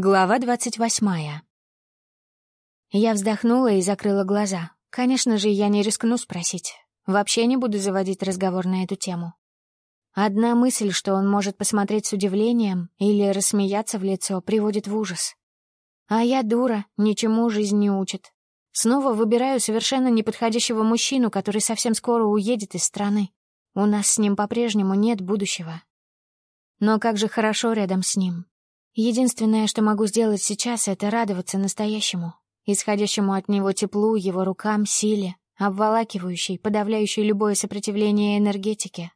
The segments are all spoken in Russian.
Глава двадцать восьмая. Я вздохнула и закрыла глаза. Конечно же, я не рискну спросить. Вообще не буду заводить разговор на эту тему. Одна мысль, что он может посмотреть с удивлением или рассмеяться в лицо, приводит в ужас. А я дура, ничему жизнь не учит. Снова выбираю совершенно неподходящего мужчину, который совсем скоро уедет из страны. У нас с ним по-прежнему нет будущего. Но как же хорошо рядом с ним. Единственное, что могу сделать сейчас, это радоваться настоящему, исходящему от него теплу, его рукам, силе, обволакивающей, подавляющей любое сопротивление энергетике.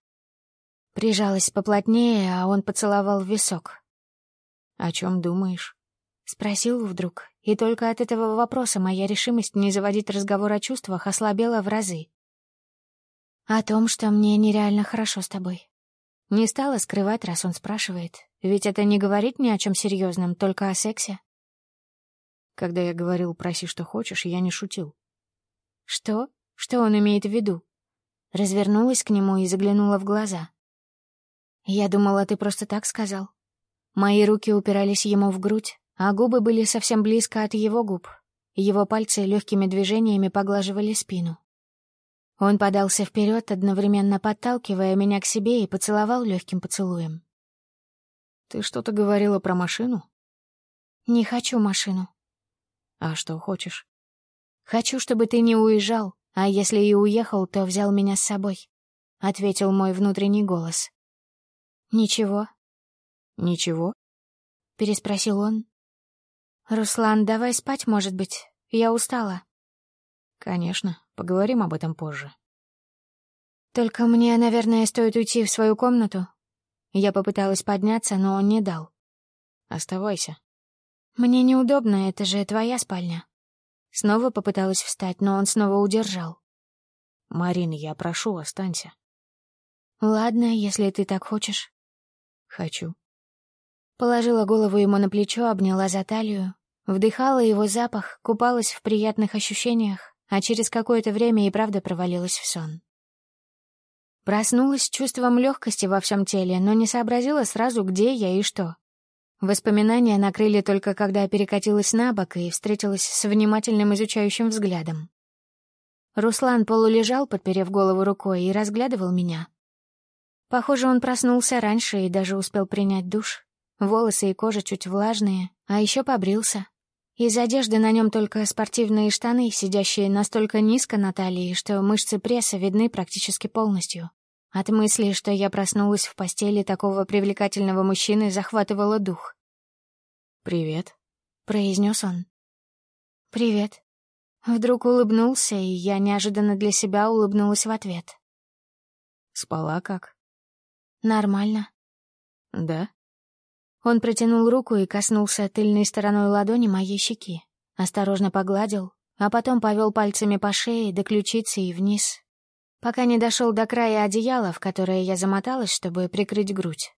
Прижалась поплотнее, а он поцеловал в висок. «О чем думаешь?» — спросил вдруг, и только от этого вопроса моя решимость не заводить разговор о чувствах ослабела в разы. «О том, что мне нереально хорошо с тобой». Не стала скрывать, раз он спрашивает, ведь это не говорит ни о чем серьезном, только о сексе. Когда я говорил «проси, что хочешь», я не шутил. Что? Что он имеет в виду? Развернулась к нему и заглянула в глаза. Я думала, ты просто так сказал. Мои руки упирались ему в грудь, а губы были совсем близко от его губ. Его пальцы легкими движениями поглаживали спину. Он подался вперед, одновременно подталкивая меня к себе и поцеловал легким поцелуем. «Ты что-то говорила про машину?» «Не хочу машину». «А что хочешь?» «Хочу, чтобы ты не уезжал, а если и уехал, то взял меня с собой», — ответил мой внутренний голос. «Ничего». «Ничего?» — переспросил он. «Руслан, давай спать, может быть? Я устала». «Конечно, поговорим об этом позже». «Только мне, наверное, стоит уйти в свою комнату, я попыталась подняться, но он не дал. «Оставайся». «Мне неудобно, это же твоя спальня». Снова попыталась встать, но он снова удержал. «Марин, я прошу, останься». «Ладно, если ты так хочешь». «Хочу». Положила голову ему на плечо, обняла за талию, вдыхала его запах, купалась в приятных ощущениях, а через какое-то время и правда провалилась в сон. Проснулась с чувством легкости во всем теле, но не сообразила сразу, где я и что. Воспоминания накрыли только когда перекатилась на бок и встретилась с внимательным изучающим взглядом. Руслан полулежал, подперев голову рукой, и разглядывал меня. Похоже, он проснулся раньше и даже успел принять душ. Волосы и кожа чуть влажные, а еще побрился. Из одежды на нем только спортивные штаны, сидящие настолько низко на талии, что мышцы пресса видны практически полностью. От мысли, что я проснулась в постели такого привлекательного мужчины, захватывало дух. «Привет», — произнес он. «Привет». Вдруг улыбнулся, и я неожиданно для себя улыбнулась в ответ. «Спала как?» «Нормально». «Да?» Он протянул руку и коснулся тыльной стороной ладони моей щеки. Осторожно погладил, а потом повел пальцами по шее до ключицы и вниз, пока не дошел до края одеяла, в которое я замоталась, чтобы прикрыть грудь.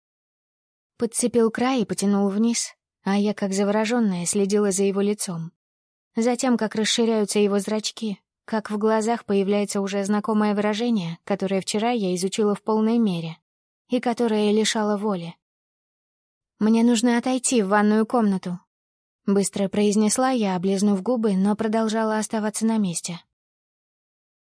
Подцепил край и потянул вниз, а я, как завороженная, следила за его лицом. Затем, как расширяются его зрачки, как в глазах появляется уже знакомое выражение, которое вчера я изучила в полной мере и которое лишало воли. «Мне нужно отойти в ванную комнату», — быстро произнесла я, облизнув губы, но продолжала оставаться на месте.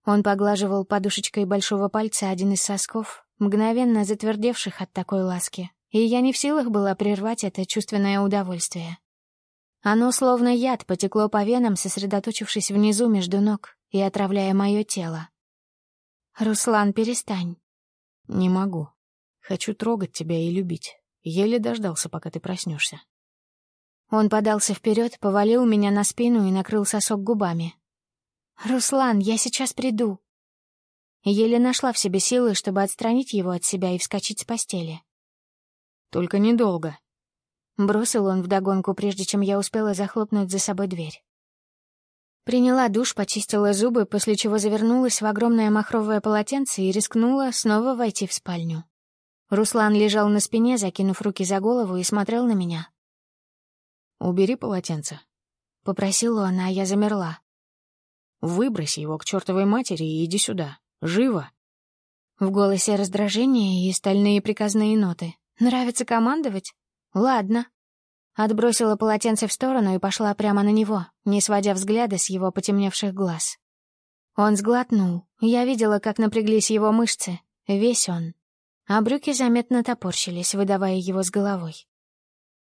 Он поглаживал подушечкой большого пальца один из сосков, мгновенно затвердевших от такой ласки, и я не в силах была прервать это чувственное удовольствие. Оно, словно яд, потекло по венам, сосредоточившись внизу между ног и отравляя мое тело. «Руслан, перестань». «Не могу. Хочу трогать тебя и любить. Еле дождался, пока ты проснешься. Он подался вперед, повалил меня на спину и накрыл сосок губами. «Руслан, я сейчас приду». Еле нашла в себе силы, чтобы отстранить его от себя и вскочить с постели. «Только недолго», — бросил он вдогонку, прежде чем я успела захлопнуть за собой дверь. Приняла душ, почистила зубы, после чего завернулась в огромное махровое полотенце и рискнула снова войти в спальню. Руслан лежал на спине, закинув руки за голову, и смотрел на меня. «Убери полотенце», — попросил он, а я замерла. «Выбрось его к чертовой матери и иди сюда. Живо!» В голосе раздражение и стальные приказные ноты. «Нравится командовать? Ладно». Отбросила полотенце в сторону и пошла прямо на него, не сводя взгляда с его потемневших глаз. Он сглотнул. Я видела, как напряглись его мышцы. Весь он. А брюки заметно топорщились, выдавая его с головой.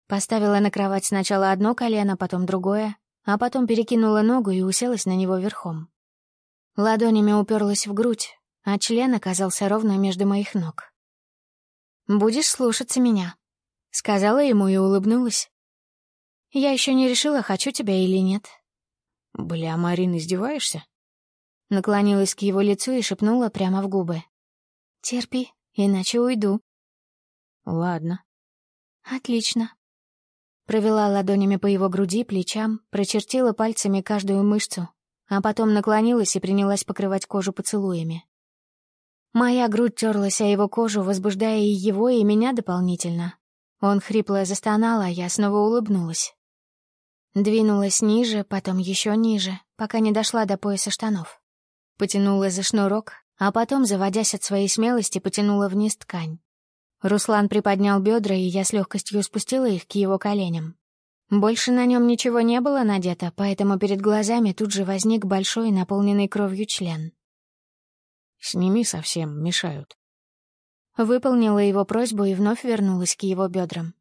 Поставила на кровать сначала одно колено, потом другое, а потом перекинула ногу и уселась на него верхом. Ладонями уперлась в грудь, а член оказался ровно между моих ног. «Будешь слушаться меня», — сказала ему и улыбнулась. «Я еще не решила, хочу тебя или нет». «Бля, Марин, издеваешься?» Наклонилась к его лицу и шепнула прямо в губы. «Терпи, иначе уйду». «Ладно». «Отлично». Провела ладонями по его груди, плечам, прочертила пальцами каждую мышцу, а потом наклонилась и принялась покрывать кожу поцелуями. Моя грудь терлась о его кожу, возбуждая и его, и меня дополнительно. Он хрипло застонал, а я снова улыбнулась. Двинулась ниже, потом еще ниже, пока не дошла до пояса штанов. Потянула за шнурок, а потом, заводясь от своей смелости, потянула вниз ткань. Руслан приподнял бедра, и я с легкостью спустила их к его коленям. Больше на нем ничего не было надето, поэтому перед глазами тут же возник большой, наполненный кровью член. «Сними совсем, мешают». Выполнила его просьбу и вновь вернулась к его бедрам.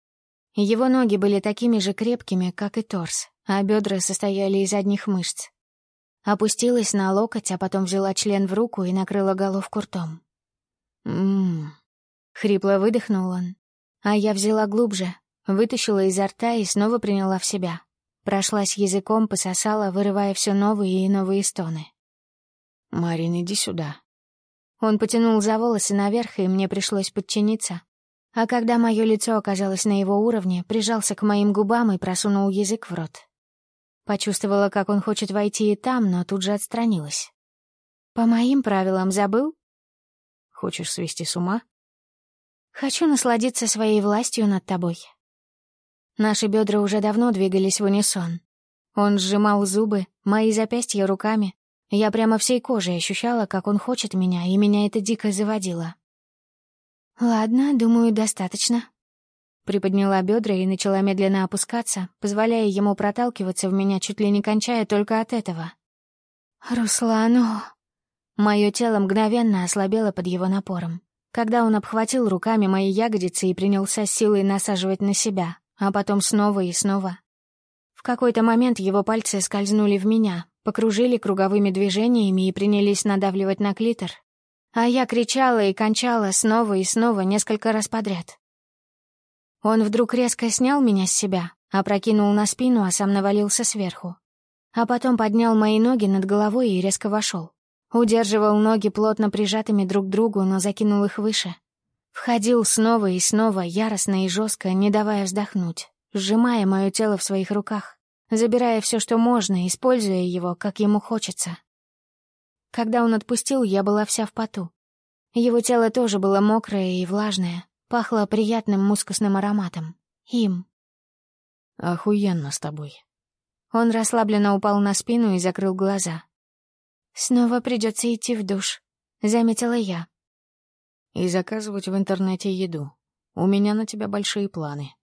Его ноги были такими же крепкими, как и торс, а бедра состояли из одних мышц. Опустилась на локоть, а потом взяла член в руку и накрыла головку ртом. «Ммм, Хрипло выдохнул он. А я взяла глубже, вытащила изо рта и снова приняла в себя. Прошлась языком, пососала, вырывая все новые и новые стоны. «Марин, иди сюда». Он потянул за волосы наверх, и мне пришлось подчиниться. А когда мое лицо оказалось на его уровне, прижался к моим губам и просунул язык в рот. Почувствовала, как он хочет войти и там, но тут же отстранилась. «По моим правилам забыл?» «Хочешь свести с ума?» Хочу насладиться своей властью над тобой. Наши бедра уже давно двигались в унисон. Он сжимал зубы, мои запястья руками. Я прямо всей кожей ощущала, как он хочет меня, и меня это дико заводило. «Ладно, думаю, достаточно». Приподняла бедра и начала медленно опускаться, позволяя ему проталкиваться в меня, чуть ли не кончая только от этого. «Руслану...» Мое тело мгновенно ослабело под его напором когда он обхватил руками мои ягодицы и принялся силой насаживать на себя, а потом снова и снова. В какой-то момент его пальцы скользнули в меня, покружили круговыми движениями и принялись надавливать на клитор. А я кричала и кончала снова и снова несколько раз подряд. Он вдруг резко снял меня с себя, опрокинул на спину, а сам навалился сверху. А потом поднял мои ноги над головой и резко вошел. Удерживал ноги плотно прижатыми друг к другу, но закинул их выше. Входил снова и снова, яростно и жестко, не давая вздохнуть, сжимая мое тело в своих руках, забирая все, что можно, используя его, как ему хочется. Когда он отпустил, я была вся в поту. Его тело тоже было мокрое и влажное, пахло приятным мускусным ароматом. Им. «Охуенно с тобой». Он расслабленно упал на спину и закрыл глаза. «Снова придется идти в душ», — заметила я. «И заказывать в интернете еду. У меня на тебя большие планы».